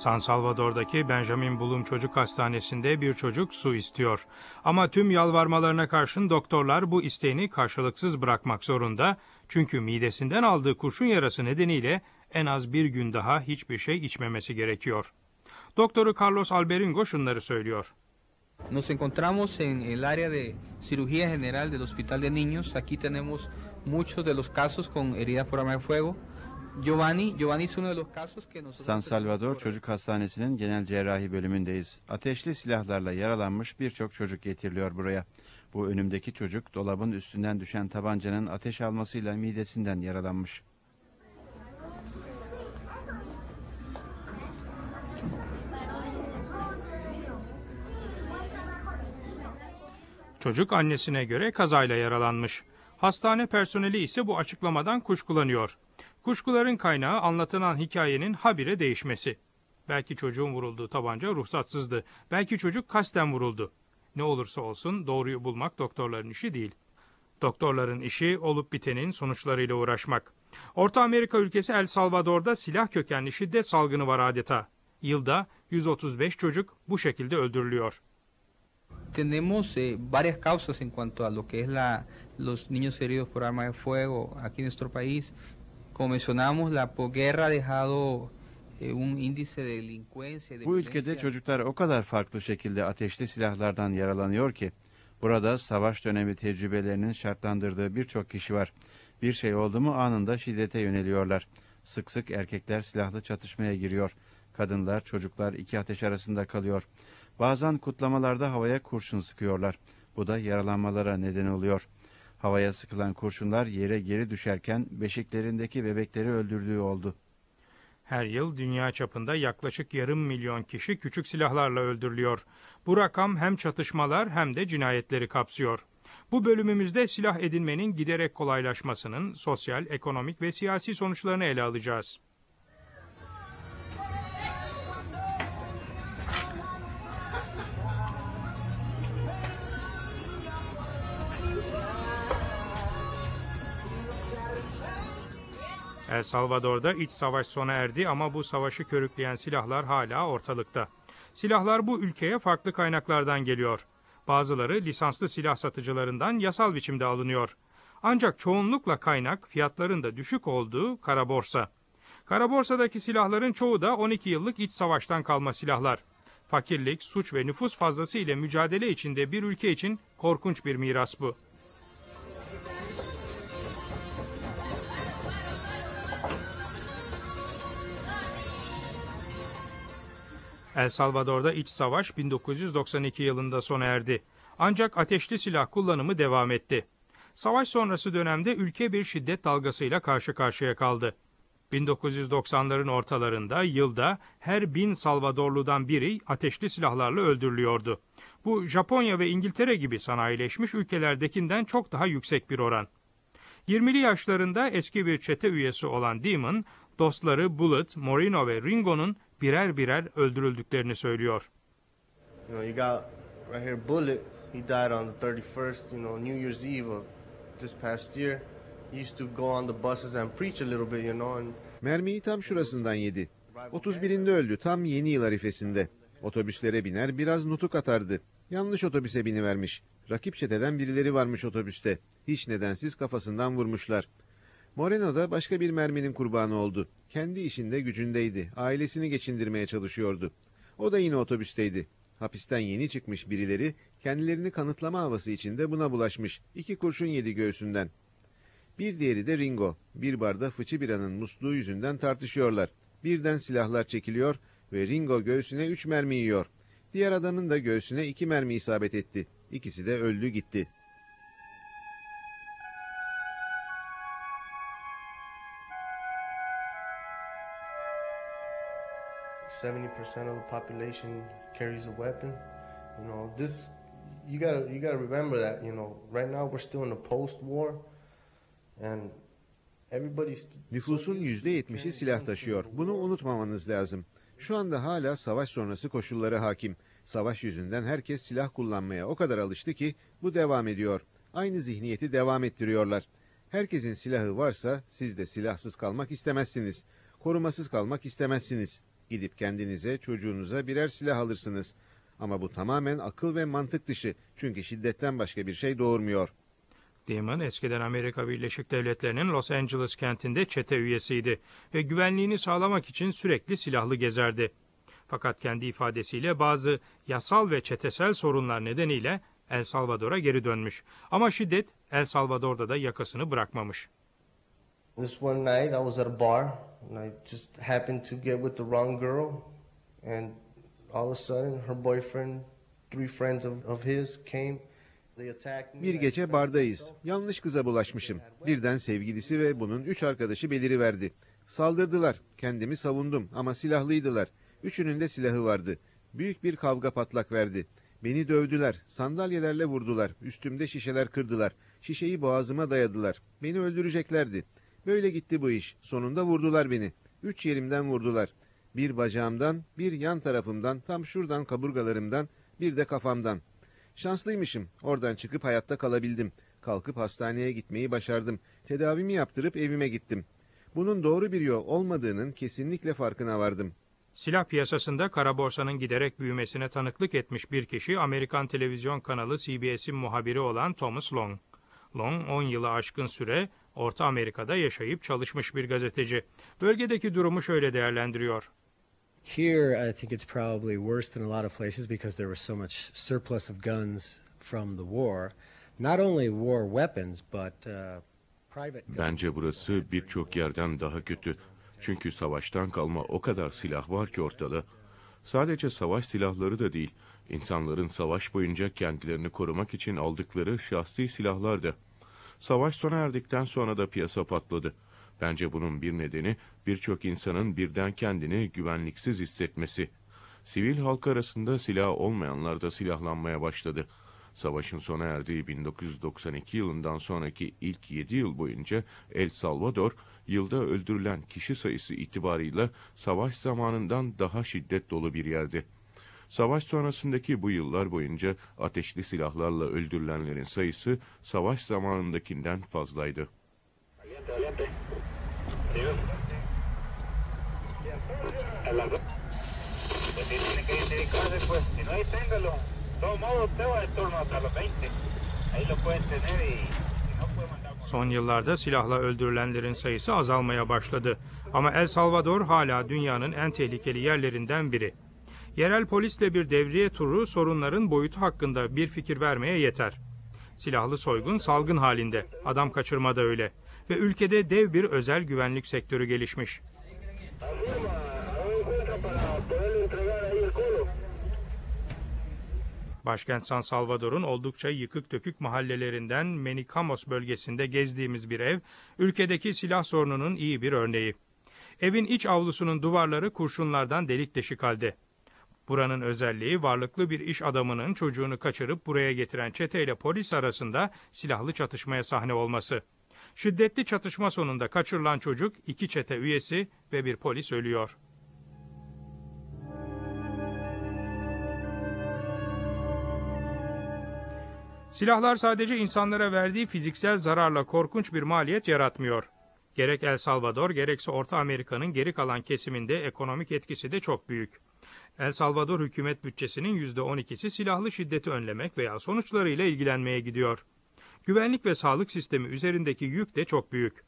San Salvador'daki Benjamin Bloom Çocuk Hastanesi'nde bir çocuk su istiyor. Ama tüm yalvarmalarına karşın doktorlar bu isteğini karşılıksız bırakmak zorunda. Çünkü midesinden aldığı kurşun yarası nedeniyle en az bir gün daha hiçbir şey içmemesi gerekiyor. Doktoru Carlos Alberingo şunları söylüyor. Nos encontramos en el área de cirugía general del Hospital de Niños. Aquí tenemos muchos de los casos con heridas por arma de fuego. Giovanni, Giovanni es uno de los casos que nosotros... San Salvador Çocuk Hastanesi'nin genel cerrahi bölümündeyiz. Ateşli silahlarla yaralanmış birçok çocuk getiriliyor buraya. Bu önümdeki çocuk dolabın üstünden düşen tabancanın ateş almasıyla midesinden yaralanmış. Çocuk annesine göre kazayla yaralanmış. Hastane personeli ise bu açıklamadan kuşkulanıyor. Kuşkuların kaynağı anlatılan hikayenin habire değişmesi. Belki çocuğun vurulduğu tabanca ruhsatsızdı. Belki çocuk kasten vuruldu. Ne olursa olsun doğruyu bulmak doktorların işi değil. Doktorların işi olup bitenin sonuçlarıyla uğraşmak. Orta Amerika ülkesi El Salvador'da silah kökenli şiddet salgını var adeta. Yılda 135 çocuk bu şekilde öldürülüyor. Tenemos eh, varias causas en cuanto a lo que es la, los niños heridos por arma de fuego aquí en nuestro país. Como mencionamos, la posguerra ha dejado eh, un índice de delincuencia. De Bu ülkede çocuklar o kadar farklı şekilde ateşli silahlardan yaralanıyor ki burada savaş dönemi tecrübelerinin şartlandırdığı birçok kişi var. Bir şey oldu mu anında şiddete yöneliyorlar. Sık sık erkekler silahlı çatışmaya giriyor. Kadınlar, çocuklar iki ateş arasında kalıyor. Bazen kutlamalarda havaya kurşun sıkıyorlar. Bu da yaralanmalara neden oluyor. Havaya sıkılan kurşunlar yere geri düşerken beşiklerindeki bebekleri öldürdüğü oldu. Her yıl dünya çapında yaklaşık yarım milyon kişi küçük silahlarla öldürülüyor. Bu rakam hem çatışmalar hem de cinayetleri kapsıyor. Bu bölümümüzde silah edinmenin giderek kolaylaşmasının sosyal, ekonomik ve siyasi sonuçlarını ele alacağız. El Salvador'da iç savaş sona erdi ama bu savaşı körükleyen silahlar hala ortalıkta. Silahlar bu ülkeye farklı kaynaklardan geliyor. Bazıları lisanslı silah satıcılarından yasal biçimde alınıyor. Ancak çoğunlukla kaynak fiyatların da düşük olduğu kara borsa. Kara borsadaki silahların çoğu da 12 yıllık iç savaştan kalma silahlar. Fakirlik, suç ve nüfus fazlası ile mücadele içinde bir ülke için korkunç bir miras bu. El Salvador'da iç savaş 1992 yılında sona erdi. Ancak ateşli silah kullanımı devam etti. Savaş sonrası dönemde ülke bir şiddet dalgasıyla karşı karşıya kaldı. 1990'ların ortalarında yılda her bin Salvadorludan biri ateşli silahlarla öldürülüyordu. Bu Japonya ve İngiltere gibi sanayileşmiş ülkelerdekinden çok daha yüksek bir oran. 20'li yaşlarında eski bir çete üyesi olan Demon, dostları Bullet, Moreno ve Ringo'nun birer birer öldürüldüklerini söylüyor. You know, you got right here Bullet. He died on the 31st, you know, New Year's Eve of this past year. He used to go on the buses and preach a little bit, you know, and Mermiyi tam şurasından yedi. 31'inde öldü tam yeni yıl arifesinde. Otobüslere biner biraz nutuk atardı. Yanlış otobüse binivermiş. Rakip çeteden birileri varmış otobüste. Hiç nedensiz kafasından vurmuşlar. Moreno da başka bir merminin kurbanı oldu. Kendi işinde gücündeydi. Ailesini geçindirmeye çalışıyordu. O da yine otobüsteydi. Hapisten yeni çıkmış birileri kendilerini kanıtlama havası içinde buna bulaşmış. İki kurşun yedi göğsünden. Bir diğeri de Ringo. Bir barda fıçı biranın musluğu yüzünden tartışıyorlar. Birden silahlar çekiliyor ve Ringo göğsüne üç mermi yiyor. Diğer adamın da göğsüne iki mermi isabet etti. İkisi de öldü gitti. Seventy percent of the population carries a weapon. You know, this you gotta you gotta remember that. You know, right now we're still in the post-war, and everybody's. Nüfusun yüzde yetmişi silah taşıyor. Bunu unutmamanız lazım. Şu anda hala savaş sonrası koşulları hakim. Savaş yüzünden herkes silah kullanmaya o kadar alıştı ki bu devam ediyor. Aynı zihniyeti devam ettiriyorlar. Herkesin silahı varsa siz de silahsız kalmak istemezsiniz. Korumasız kalmak istemezsiniz. Gidip kendinize, çocuğunuza birer silah alırsınız. Ama bu tamamen akıl ve mantık dışı. Çünkü şiddetten başka bir şey doğurmuyor. Damon eskiden Amerika Birleşik Devletleri'nin Los Angeles kentinde çete üyesiydi ve güvenliğini sağlamak için sürekli silahlı gezerdi. Fakat kendi ifadesiyle bazı yasal ve çetesel sorunlar nedeniyle El Salvador'a geri dönmüş. Ama şiddet El Salvador'da da yakasını bırakmamış. This one night I was at a bar and I just happened to get with the wrong girl and all of a sudden her boyfriend, three friends of, of his came. Bir gece bardayız. Yanlış kıza bulaşmışım. Birden sevgilisi ve bunun üç arkadaşı beliriverdi. Saldırdılar. Kendimi savundum ama silahlıydılar. Üçünün de silahı vardı. Büyük bir kavga patlak verdi. Beni dövdüler. Sandalyelerle vurdular. Üstümde şişeler kırdılar. Şişeyi boğazıma dayadılar. Beni öldüreceklerdi. Böyle gitti bu iş. Sonunda vurdular beni. Üç yerimden vurdular. Bir bacağımdan, bir yan tarafımdan, tam şuradan kaburgalarımdan, bir de kafamdan. Şanslıymışım. Oradan çıkıp hayatta kalabildim. Kalkıp hastaneye gitmeyi başardım. Tedavimi yaptırıp evime gittim. Bunun doğru bir yol olmadığının kesinlikle farkına vardım. Silah piyasasında kara borsanın giderek büyümesine tanıklık etmiş bir kişi Amerikan televizyon kanalı CBS'in muhabiri olan Thomas Long. Long 10 yılı aşkın süre Orta Amerika'da yaşayıp çalışmış bir gazeteci. Bölgedeki durumu şöyle değerlendiriyor. Here, I think it's probably worse than a lot of places because there was so much surplus of guns from the war. Not only war weapons, but uh, private guns. Bence burası birçok yerden daha kötü. Çünkü savaştan kalma o kadar silah var ki ortada. Sadece savaş silahları da değil, insanların savaş boyunca kendilerini korumak için aldıkları şahsi silahlar da. Savaş sona erdikten sonra da piyasa patladı. Bence bunun bir nedeni birçok insanın birden kendini güvenliksiz hissetmesi. Sivil halk arasında silah olmayanlar da silahlanmaya başladı. Savaşın sona erdiği 1992 yılından sonraki ilk 7 yıl boyunca El Salvador, yılda öldürülen kişi sayısı itibarıyla savaş zamanından daha şiddet dolu bir yerdi. Savaş sonrasındaki bu yıllar boyunca ateşli silahlarla öldürülenlerin sayısı savaş zamanındakinden fazlaydı. Pues si tiene que identificarse, pues si no ahí téngalo. De todos modos, usted va de turno hasta los 20. Ahí lo pueden tener y si no puede mandar... Son yıllarda silahla öldürülenlerin sayısı azalmaya başladı. Ama El Salvador hala dünyanın en tehlikeli yerlerinden biri. Yerel polisle bir devriye turu sorunların boyutu hakkında bir fikir vermeye yeter. Silahlı soygun salgın halinde, adam kaçırma da öyle. Ve ülkede dev bir özel güvenlik sektörü gelişmiş. Başkent San Salvador'un oldukça yıkık dökük mahallelerinden Menicamos bölgesinde gezdiğimiz bir ev, ülkedeki silah sorununun iyi bir örneği. Evin iç avlusunun duvarları kurşunlardan delik deşik halde. Buranın özelliği varlıklı bir iş adamının çocuğunu kaçırıp buraya getiren çeteyle polis arasında silahlı çatışmaya sahne olması. Şiddetli çatışma sonunda kaçırılan çocuk iki çete üyesi ve bir polis ölüyor. Silahlar sadece insanlara verdiği fiziksel zararla korkunç bir maliyet yaratmıyor. Gerek El Salvador gerekse Orta Amerika'nın geri kalan kesiminde ekonomik etkisi de çok büyük. El Salvador hükümet bütçesinin %12'si silahlı şiddeti önlemek veya sonuçlarıyla ilgilenmeye gidiyor. Güvenlik ve sağlık sistemi üzerindeki yük de çok büyük.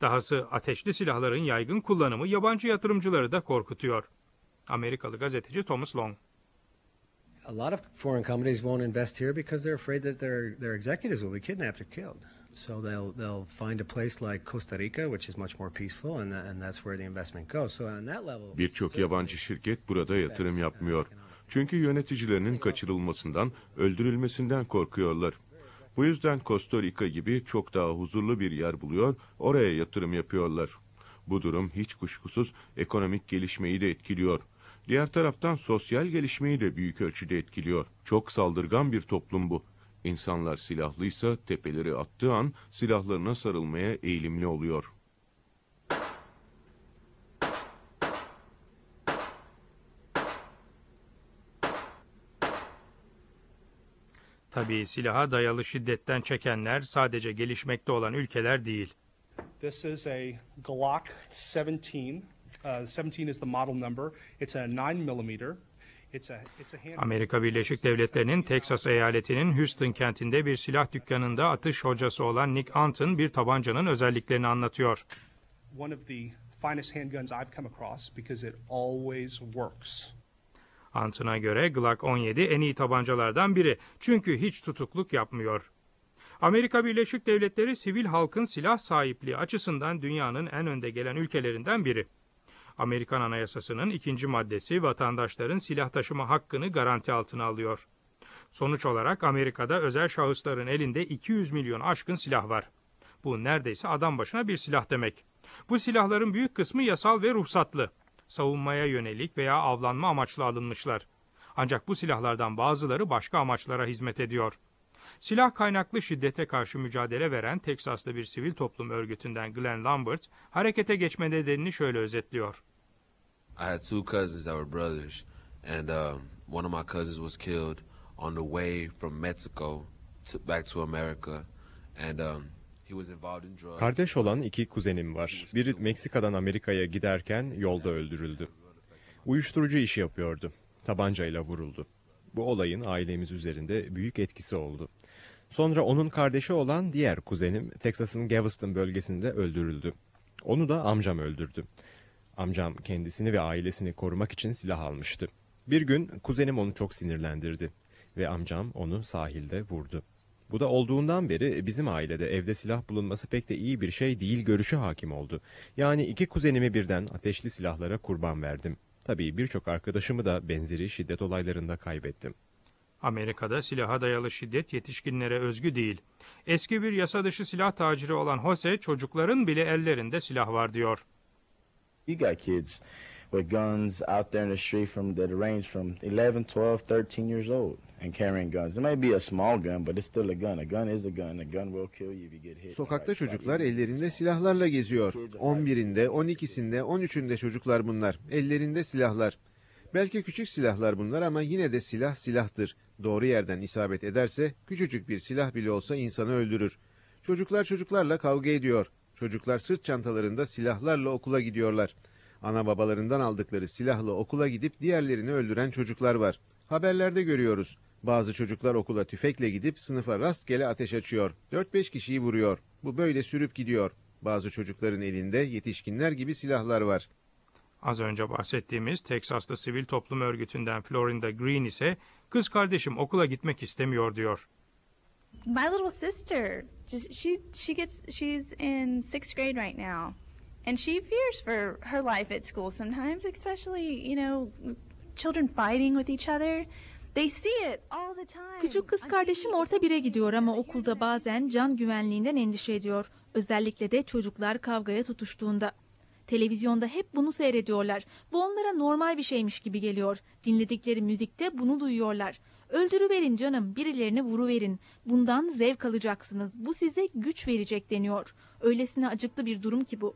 Dahası ateşli silahların yaygın kullanımı yabancı yatırımcıları da korkutuyor. Amerikalı gazeteci Thomas Long. A lot of foreign companies won't invest here because they're afraid that their their executives will be kidnapped or killed. So they'll they'll find a place like Costa Rica, which is much more peaceful, and and that's where the investment goes. So on that level, Birçok yabancı şirket burada yatırım yapmıyor. Çünkü yöneticilerinin kaçırılmasından, öldürülmesinden korkuyorlar. Bu yüzden Costa Rica gibi çok daha huzurlu bir yer buluyor, oraya yatırım yapıyorlar. Bu durum hiç kuşkusuz ekonomik gelişmeyi de etkiliyor. Diğer taraftan sosyal gelişmeyi de büyük ölçüde etkiliyor. Çok saldırgan bir toplum bu. İnsanlar silahlıysa tepeleri attığı an silahlarına sarılmaya eğilimli oluyor. Tabii silaha dayalı şiddetten çekenler sadece gelişmekte olan ülkeler değil. This is a Glock 17 Uh, 17 is the model number. It's a 9 millimeter. Amerika Birleşik Devletleri'nin Teksas eyaletinin Houston kentinde bir silah dükkanında atış hocası olan Nick Anton bir tabancanın özelliklerini anlatıyor. Anton'a göre Glock 17 en iyi tabancalardan biri çünkü hiç tutukluk yapmıyor. Amerika Birleşik Devletleri sivil halkın silah sahipliği açısından dünyanın en önde gelen ülkelerinden biri. Amerikan Anayasası'nın ikinci maddesi vatandaşların silah taşıma hakkını garanti altına alıyor. Sonuç olarak Amerika'da özel şahısların elinde 200 milyon aşkın silah var. Bu neredeyse adam başına bir silah demek. Bu silahların büyük kısmı yasal ve ruhsatlı. Savunmaya yönelik veya avlanma amaçlı alınmışlar. Ancak bu silahlardan bazıları başka amaçlara hizmet ediyor. Silah kaynaklı şiddete karşı mücadele veren Teksaslı bir sivil toplum örgütünden Glenn Lambert, harekete geçme nedenini şöyle özetliyor. I had two cousins that were brothers, and um, one of my cousins was killed on the way from Mexico to, back to America, and um, he was involved in drugs. Kardeş olan iki kuzenim var. Biri Meksika'dan Amerika'ya giderken yolda öldürüldü. Uyuşturucu işi yapıyordu. Tabancayla vuruldu. Bu olayın ailemiz üzerinde büyük etkisi oldu. Sonra onun kardeşi olan diğer kuzenim Texas'ın Galveston bölgesinde öldürüldü. Onu da amcam öldürdü. Amcam kendisini ve ailesini korumak için silah almıştı. Bir gün kuzenim onu çok sinirlendirdi ve amcam onu sahilde vurdu. Bu da olduğundan beri bizim ailede evde silah bulunması pek de iyi bir şey değil görüşü hakim oldu. Yani iki kuzenimi birden ateşli silahlara kurban verdim. Tabii birçok arkadaşımı da benzeri şiddet olaylarında kaybettim. Amerika'da silaha dayalı şiddet yetişkinlere özgü değil. Eski bir yasa dışı silah taciri olan Jose, çocukların bile ellerinde silah var diyor. You got kids with guns out there in the street from that range from 11, 12, 13 years old and carrying guns. It may be a small gun, but it's still a gun. A gun is a gun. A gun will kill you if you get hit. Sokakta çocuklar ellerinde silahlarla geziyor. 11'inde, 12'sinde, 13'ünde çocuklar bunlar. Ellerinde silahlar. Belki küçük silahlar bunlar ama yine de silah silahtır. Doğru yerden isabet ederse küçücük bir silah bile olsa insanı öldürür. Çocuklar çocuklarla kavga ediyor. Çocuklar sırt çantalarında silahlarla okula gidiyorlar. Ana babalarından aldıkları silahla okula gidip diğerlerini öldüren çocuklar var. Haberlerde görüyoruz. Bazı çocuklar okula tüfekle gidip sınıfa rastgele ateş açıyor. 4-5 kişiyi vuruyor. Bu böyle sürüp gidiyor. Bazı çocukların elinde yetişkinler gibi silahlar var. Az önce bahsettiğimiz Teksaslı sivil toplum örgütünden Florinda Green ise kız kardeşim okula gitmek istemiyor diyor. my little sister she she gets she's in sixth grade right now and she fears for her life at school sometimes especially you know children fighting with each other they see it all the time Küçük kız kardeşim orta bire gidiyor ama okulda bazen can güvenliğinden endişe ediyor. Özellikle de çocuklar kavgaya tutuştuğunda. Televizyonda hep bunu seyrediyorlar. Bu onlara normal bir şeymiş gibi geliyor. Dinledikleri müzikte bunu duyuyorlar. Öldürüverin canım, birilerini vuruverin. Bundan zevk alacaksınız. Bu size güç verecek deniyor. Öylesine acıklı bir durum ki bu.